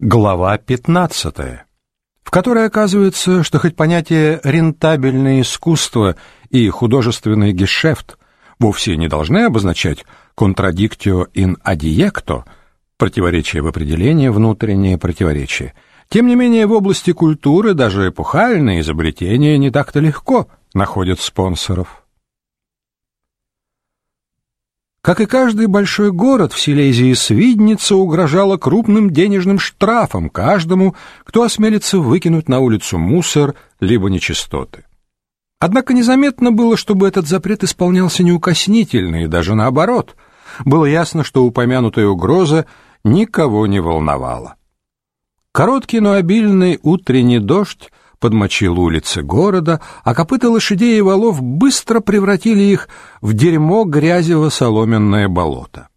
Глава 15, в которой оказывается, что хоть понятие рентабельное искусство и художественный гешефт вовсе не должны обозначать contradictio in adjecto, противоречие в определении, внутреннее противоречие. Тем не менее, в области культуры даже эпохальные изобретения не так-то легко находят спонсоров. Как и каждый большой город в Силезии, Свидница угрожала крупным денежным штрафом каждому, кто осмелится выкинуть на улицу мусор либо нечистоты. Однако незаметно было, чтобы этот запрет исполнялся неукоснительно, и даже наоборот. Было ясно, что упомянутая угроза никого не волновала. Короткий, но обильный утренний дождь подмочил улицы города, а копыта лошадей и валов быстро превратили их в дерьмо грязево-соломенное болото.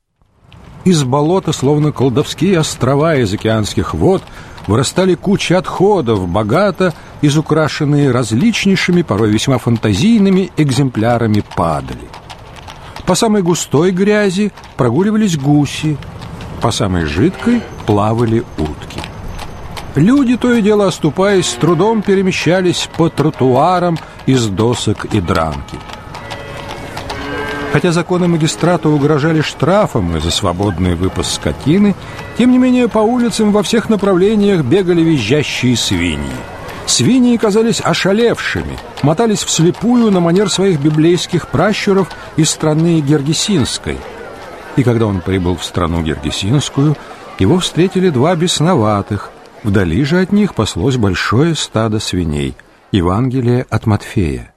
Из болота, словно колдовские острова из океанских вод, вырастали кучи отходов, богато изукрашенные различнейшими, порой весьма фантазийными экземплярами падали. По самой густой грязи прогуливались гуси, по самой жидкой плавали утки. Люди, то и дело оступаясь, с трудом перемещались по тротуарам из досок и дранки. Хотя законы магистрата угрожали штрафом за свободный выпас скотины, тем не менее по улицам во всех направлениях бегали визжащие свиньи. Свиньи казались ошалевшими, мотались вслепую на манер своих библейских пращуров из страны Гергесинской. И когда он прибыл в страну Гергесинскую, его встретили два бесноватых – Вдали же от них паслось большое стадо свиней. Евангелие от Матфея,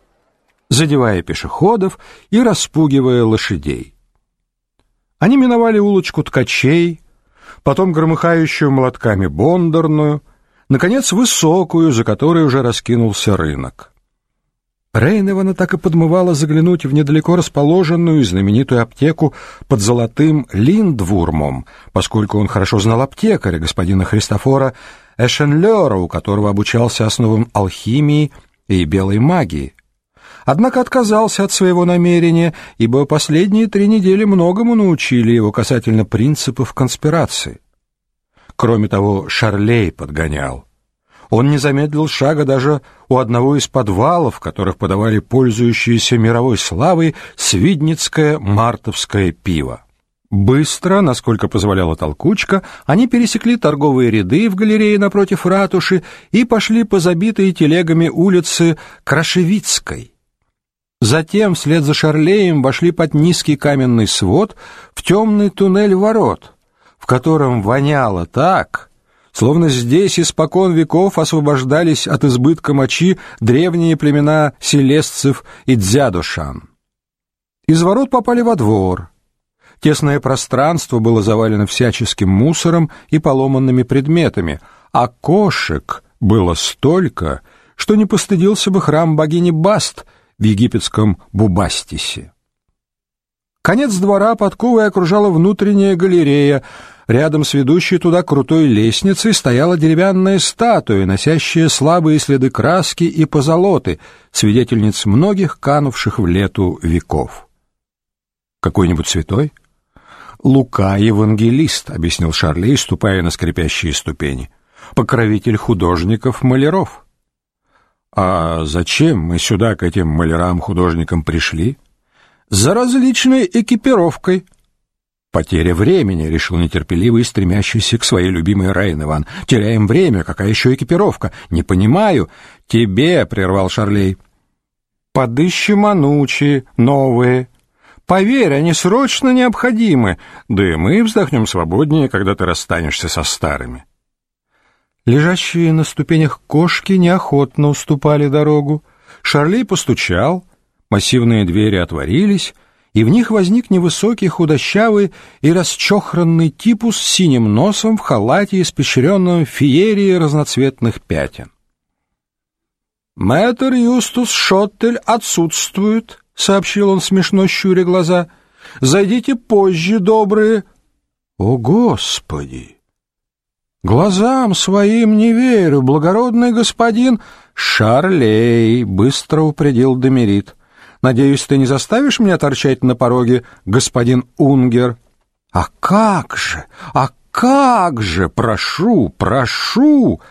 задевая пешеходов и распугивая лошадей. Они миновали улочку ткачей, потом громыхающую молотками бондарную, наконец высокую, за которой уже раскинулся рынок. Рейневана так и подмывала заглянуть в недалеко расположенную и знаменитую аптеку под золотым Линдвурмом, поскольку он хорошо знал аптекаря, господина Христофора Эшенлера, у которого обучался основам алхимии и белой магии. Однако отказался от своего намерения, ибо последние три недели многому научили его касательно принципов конспирации. Кроме того, Шарлей подгонял. Он не замедлил шага даже у одного из подвалов, которых подавали пользующиеся мировой славой свидницкое мартовское пиво. Быстро, насколько позволяла толкучка, они пересекли торговые ряды в галерее напротив ратуши и пошли по забитой телегами улице Крашевицкой. Затем, вслед за Шарлеем, вошли под низкий каменный свод в темный туннель ворот, в котором воняло так, Словно здесь испокон веков освобождались от избытка мочи древние племена селесцев и дзядушан. Из ворот попали во двор. Тесное пространство было завалено всяческим мусором и поломанными предметами, а кошек было столько, что не постыдился бы храм богини Баст в египетском Бубастисе. Конец двора подковой окружала внутренняя галерея, Рядом с ведущей туда крутой лестницей стояла деревянная статуя, носящая слабые следы краски и позолоты, свидетельниц многих канувших в лету веков. Какой-нибудь святой? Лука евангелист, объяснил Шарлей, ступая на скрипящие ступени. Покровитель художников-маляров. А зачем мы сюда к этим малярам-художникам пришли? За различной экипировкой, Потеря времени, решил нетерпеливый, стремящийся к своей любимой Рейн Иван. Теряем время, какая еще экипировка? Не понимаю. Тебе, прервал Шарлей. Подыщем анучи, новые. Поверь, они срочно необходимы. Да и мы вздохнем свободнее, когда ты расстанешься со старыми. Лежащие на ступенях кошки неохотно уступали дорогу. Шарлей постучал, массивные двери отворились, и в них возник невысокий, худощавый и расчохранный типус с синим носом в халате, испещренном феерией разноцветных пятен. «Мэтр Юстус Шоттель отсутствует», — сообщил он, смешно щуря глаза. «Зайдите позже, добрые». «О, Господи!» «Глазам своим не верю, благородный господин!» «Шарлей!» — быстро упредил Демерит. Надеюсь, ты не заставишь меня торчать на пороге, господин Унгер? А как же? А как же, прошу, прошу!»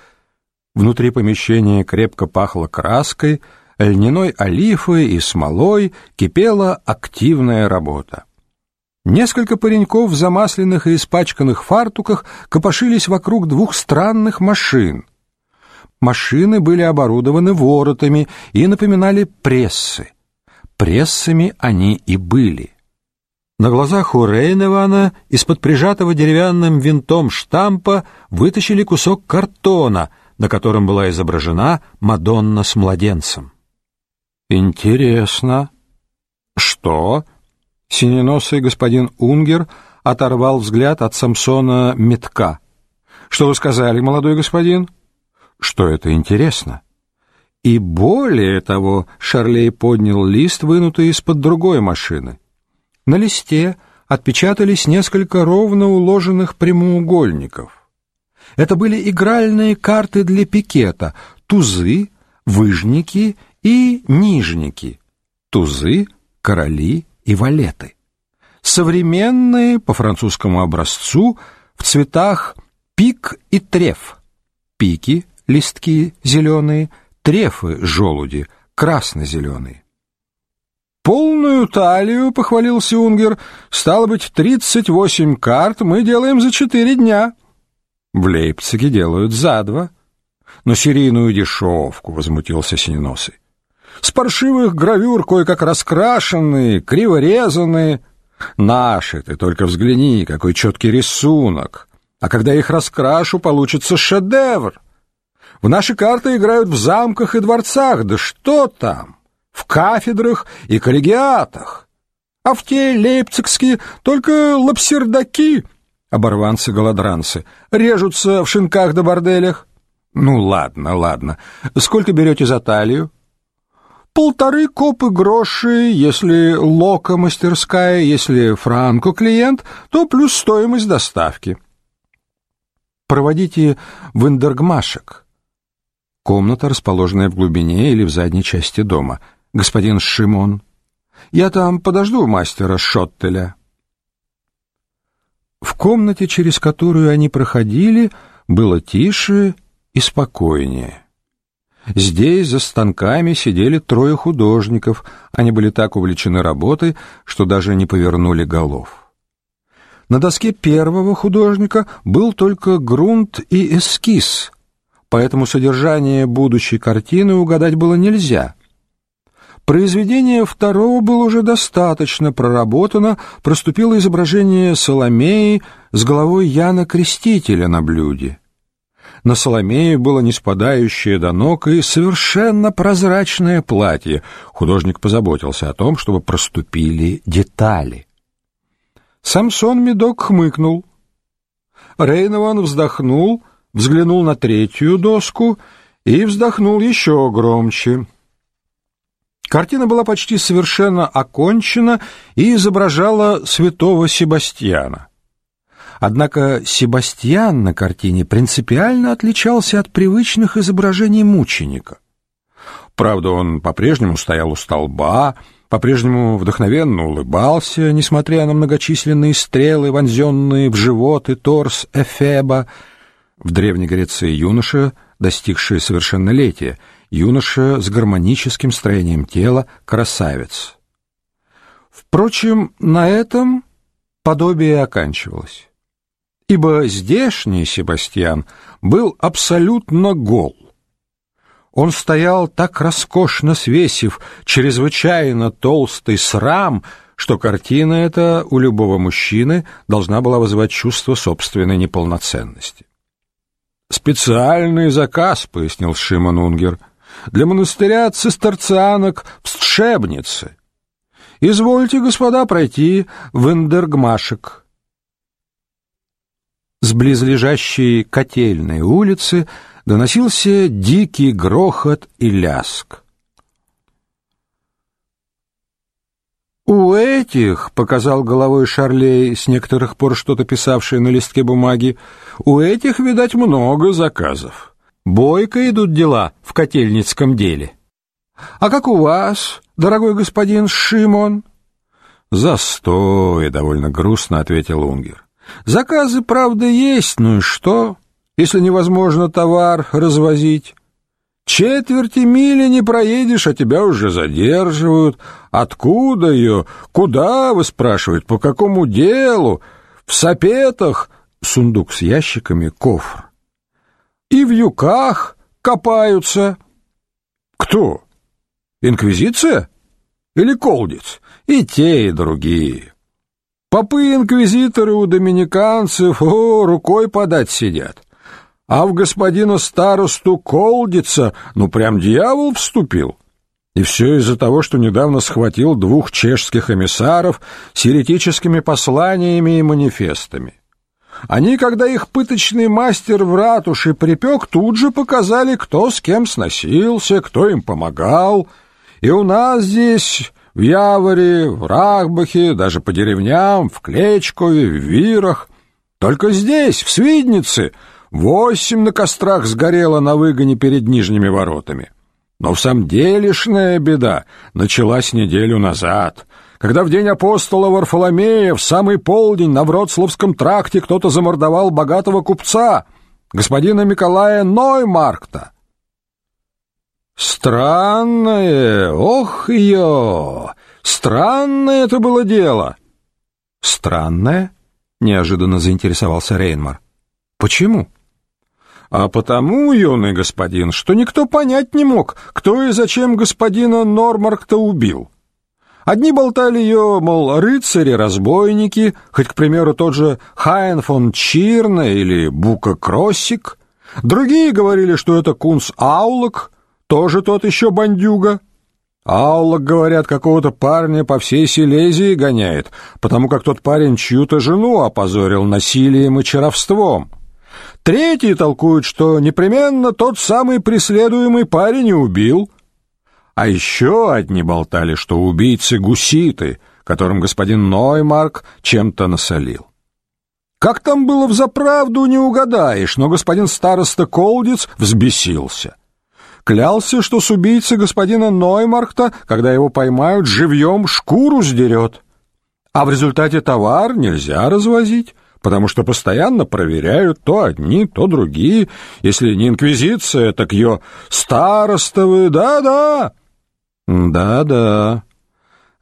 Внутри помещения крепко пахло краской, льняной олифой и смолой кипела активная работа. Несколько пареньков в замасленных и испачканных фартуках копошились вокруг двух странных машин. Машины были оборудованы воротами и напоминали прессы. Прессами они и были. На глазах у Рейневана из-под прижатого деревянным винтом штампа вытащили кусок картона, на котором была изображена Мадонна с младенцем. «Интересно». «Что?» Синеносый господин Унгер оторвал взгляд от Самсона Метка. «Что вы сказали, молодой господин?» «Что это интересно?» И более того, Шарлей поднял лист, вынутый из-под другой машины. На листе отпечатались несколько ровно уложенных прямоугольников. Это были игральные карты для пикета, тузы, выжники и нижники, тузы, короли и валеты. Современные, по французскому образцу, в цветах пик и треф. Пики, листки зеленые, трефы, желуди, красно-зеленые. «Полную талию», — похвалился Унгер, — «стало быть, тридцать восемь карт мы делаем за четыре дня». «В Лейпциге делают за два». «Но серийную дешевку», — возмутился Синеносый. «С паршивых гравюр кое-как раскрашенные, криворезанные. Наши, ты только взгляни, какой четкий рисунок. А когда их раскрашу, получится шедевр. В наши карты играют в замках и дворцах, да что там, в кафедрах и коллегиатах. А в те лейпцигские только лапсердаки, оборванцы-голодранцы, режутся в шинках да борделях. Ну ладно, ладно. Сколько берете за талию? Полторы копы гроши, если лока мастерская, если франко клиент, то плюс стоимость доставки. Проводите в Индергмашек. Комната, расположенная в глубине или в задней части дома. Господин Шимон. Я там подожду мастера Шоттеля. В комнате, через которую они проходили, было тише и спокойнее. Здесь за станками сидели трое художников. Они были так увлечены работой, что даже не повернули голов. На доске первого художника был только грунт и эскиз, поэтому содержание будущей картины угадать было нельзя. Произведение второго было уже достаточно проработано, проступило изображение Соломеи с головой Яна Крестителя на блюде. На Соломее было не спадающее до ног и совершенно прозрачное платье. Художник позаботился о том, чтобы проступили детали. Самсон Медок хмыкнул. Рейнован вздохнул — взглянул на третью доску и вздохнул еще громче. Картина была почти совершенно окончена и изображала святого Себастьяна. Однако Себастьян на картине принципиально отличался от привычных изображений мученика. Правда, он по-прежнему стоял у столба, по-прежнему вдохновенно улыбался, несмотря на многочисленные стрелы, вонзенные в живот и торс Эфеба, в Древней Греции юноша, достигший совершеннолетия, юноша с гармоническим строением тела, красавец. Впрочем, на этом подобие оканчивалось. Ибо здешний Себастьян был абсолютно гол. Он стоял так роскошно свесив чрезвычайно толстый срам, что картина эта у любого мужчины должна была вызывать чувство собственной неполноценности. «Специальный заказ», — пояснил Шимон Унгер, — «для монастыря цистерцианок в Стшебнице. Извольте, господа, пройти в Эндергмашек». С близлежащей котельной улицы доносился дикий грохот и ляск. «У этих», — показал головой Шарлей, с некоторых пор что-то писавший на листке бумаги, «у этих, видать, много заказов. Бойко идут дела в котельницком деле». «А как у вас, дорогой господин Шимон?» «Застой», — довольно грустно ответил Унгер. Заказы, правда, есть, ну и что, если невозможно товар развозить? Четверти мили не проедешь, а тебя уже задерживают. Откуда ее? Куда, вы спрашивают, по какому делу? В сапетах сундук с ящиками, кофр. И в юках копаются. Кто? Инквизиция? Или колдец? И те, и другие. Попы-инквизиторы у доминиканцев, о, рукой подать сидят. А в господина старосту колдица, ну прям дьявол вступил. И все из-за того, что недавно схватил двух чешских эмиссаров с еретическими посланиями и манифестами. Они, когда их пыточный мастер в ратуше припек, тут же показали, кто с кем сносился, кто им помогал. И у нас здесь, в Яворе, в Рахбахе, даже по деревням, в Клечкове, в Вирах, только здесь, в Свиднице, восемь на кострах сгорело на выгоне перед нижними воротами. Но в самом делешная беда началась неделю назад — когда в день апостола Варфоломея в самый полдень на Вроцлавском тракте кто-то замордовал богатого купца, господина Николая Ноймаркта. Странное, ох ее, странное это было дело. Странное? Неожиданно заинтересовался Рейнмар. Почему? А потому, юный господин, что никто понять не мог, кто и зачем господина Нормаркта убил. Одни болтали ее, мол, рыцари-разбойники, хоть, к примеру, тот же Хайн фон Чирна или Бука Кроссик. Другие говорили, что это Кунс Аулок, тоже тот еще бандюга. Аулок, говорят, какого-то парня по всей Силезии гоняет, потому как тот парень чью-то жену опозорил насилием и чаровством. Третьи толкуют, что непременно тот самый преследуемый парень и убил — а еще одни болтали, что убийцы гуситы, которым господин Ноймарк чем-то насолил. Как там было взаправду, не угадаешь, но господин староста Колдиц взбесился. Клялся, что с убийцей господина Ноймаркта, когда его поймают, живьем шкуру сдерет. А в результате товар нельзя развозить, потому что постоянно проверяют то одни, то другие. Если не инквизиция, так ее старостовы, да-да. Да-да.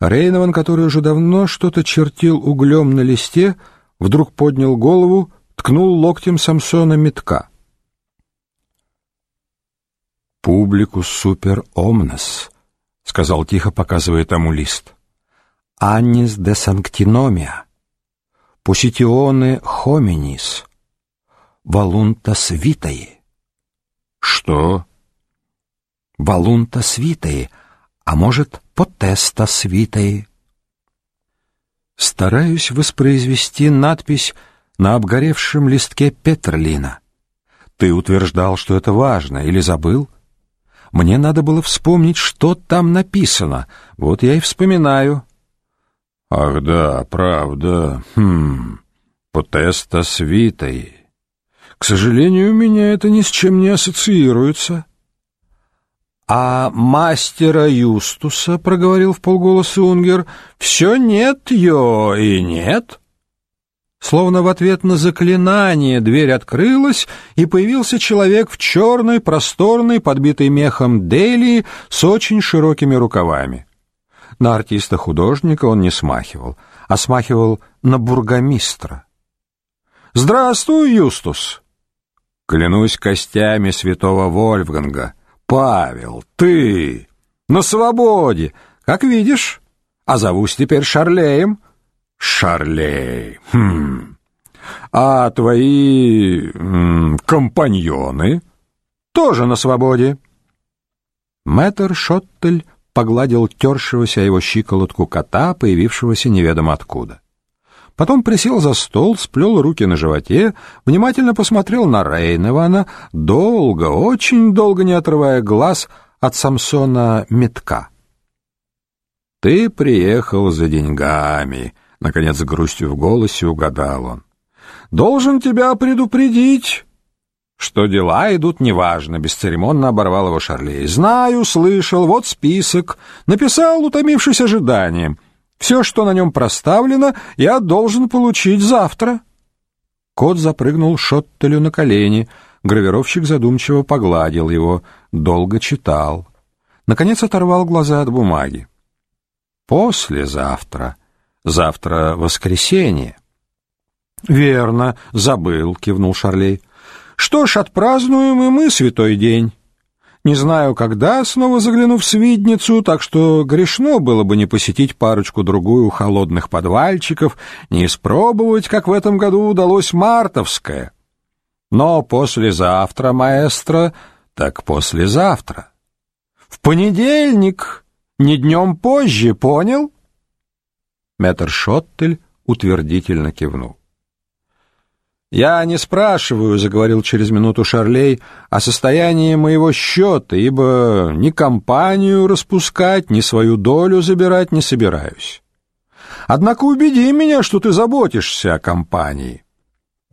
Рейнован, который уже давно что-то чертил углем на листе, вдруг поднял голову, ткнул локтем Самсона метка. «Публику супер омнес», — сказал тихо, показывая тому лист. «Аннис де санктиномия, пуситионе хоминис, валунтас витаи». «Что?» «Валунтас витаи», а может, потеста свитой. Стараюсь воспроизвести надпись на обгоревшем листке Петрлина. Ты утверждал, что это важно, или забыл? Мне надо было вспомнить, что там написано. Вот я и вспоминаю. Ах да, правда. Хм. Потеста свитой. К сожалению, у меня это ни с чем не ассоциируется. «А мастера Юстуса, — проговорил в полголоса Унгер, — все нет ее и нет». Словно в ответ на заклинание дверь открылась, и появился человек в черной, просторной, подбитой мехом делии с очень широкими рукавами. На артиста-художника он не смахивал, а смахивал на бургомистра. «Здравствуй, Юстус!» «Клянусь костями святого Вольфганга!» Павел, ты на свободе, как видишь. А зовусь теперь Шарлеем. Шарлей. Хм. А твои м, компаньоны тоже на свободе. Мэтр Шоттель погладил тершегося его щиколотку кота, появившегося неведомо откуда. Потом присел за стол, сплел руки на животе, внимательно посмотрел на Рейневана, долго, очень долго не отрывая глаз от Самсона Метка. «Ты приехал за деньгами», — наконец с грустью в голосе угадал он. «Должен тебя предупредить». «Что дела идут неважно», — бесцеремонно оборвал его Шарлей. «Знаю, слышал, вот список. Написал, утомившись ожиданием». Все, что на нем проставлено, я должен получить завтра. Кот запрыгнул Шоттелю на колени. Гравировщик задумчиво погладил его, долго читал. Наконец оторвал глаза от бумаги. «Послезавтра. Завтра воскресенье». «Верно, забыл», — кивнул Шарлей. «Что ж, отпразднуем и мы святой день». Не знаю, когда снова загляну в свидницу, так что грешно было бы не посетить парочку-другую холодных подвальчиков, не испробовать, как в этом году удалось мартовское. Но послезавтра, маэстро, так послезавтра. В понедельник, не днем позже, понял? Мэтр Шоттель утвердительно кивнул. «Я не спрашиваю», — заговорил через минуту Шарлей, «о состоянии моего счета, ибо ни компанию распускать, ни свою долю забирать не собираюсь. Однако убеди меня, что ты заботишься о компании,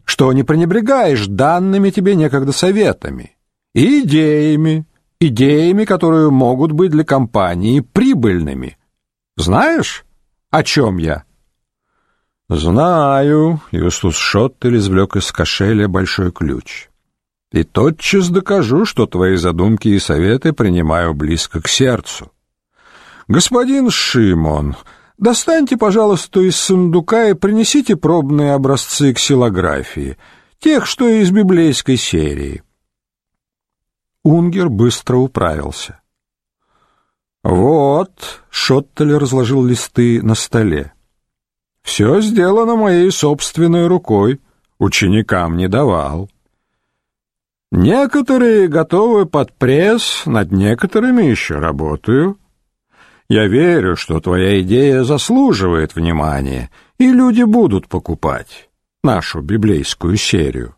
что не пренебрегаешь данными тебе некогда советами и идеями, идеями, которые могут быть для компании прибыльными. Знаешь, о чем я?» «Знаю», — Юстус Шоттель извлек из кошеля большой ключ. «И тотчас докажу, что твои задумки и советы принимаю близко к сердцу. Господин Шимон, достаньте, пожалуйста, из сундука и принесите пробные образцы ксилографии, тех, что из библейской серии». Унгер быстро управился. «Вот», — Шоттель разложил листы на столе, — все сделано моей собственной рукой, ученикам не давал. Некоторые готовы под пресс, над некоторыми еще работаю. Я верю, что твоя идея заслуживает внимания, и люди будут покупать нашу библейскую серию.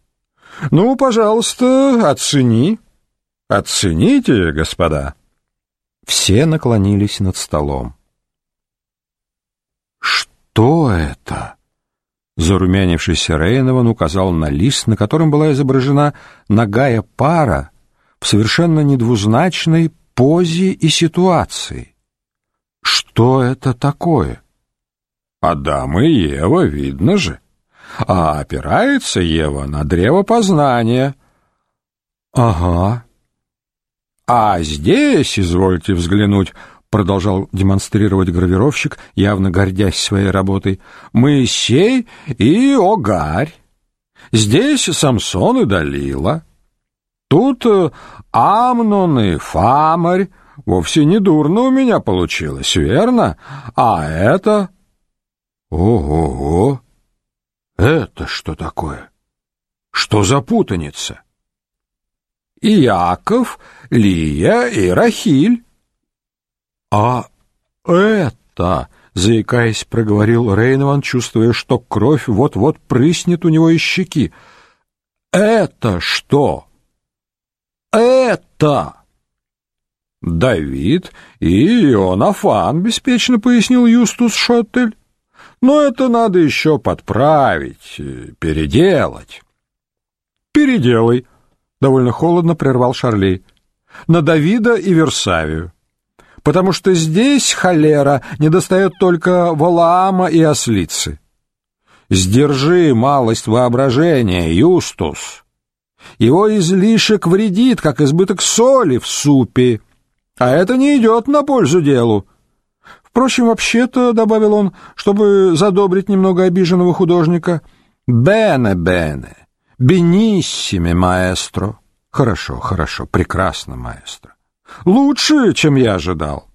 Ну, пожалуйста, оцени. Оцените, господа. Все наклонились над столом. «Что это?» Зарумянившийся Рейнован указал на лист, на котором была изображена ногая пара в совершенно недвузначной позе и ситуации. «Что это такое?» «Адам и Ева, видно же. А опирается Ева на древо познания». «Ага». «А здесь, извольте взглянуть, продолжал демонстрировать гравировщик, явно гордясь своей работой, Моисей и Огарь. Здесь Самсон и Далила. Тут э, Амнон и Фамарь. Вовсе не дурно у меня получилось, верно? А это... Ого-го! Это что такое? Что за путаница? Иаков, Лия и Рахиль. «А это...» — заикаясь, проговорил Рейнован, чувствуя, что кровь вот-вот прыснет у него из щеки. «Это что?» «Это...» «Давид и Ионафан», — беспечно пояснил Юстус Шоттель. «Но это надо еще подправить, переделать». «Переделай», — довольно холодно прервал Шарлей. «На Давида и Версавию» потому что здесь холера недостает только Валаама и ослицы. Сдержи малость воображения, Юстус. Его излишек вредит, как избыток соли в супе, а это не идет на пользу делу. Впрочем, вообще-то, — добавил он, чтобы задобрить немного обиженного художника, — «бене-бене, бениссими, маэстро». Хорошо, хорошо, прекрасно, маэстро. Лучше, чем я ожидал.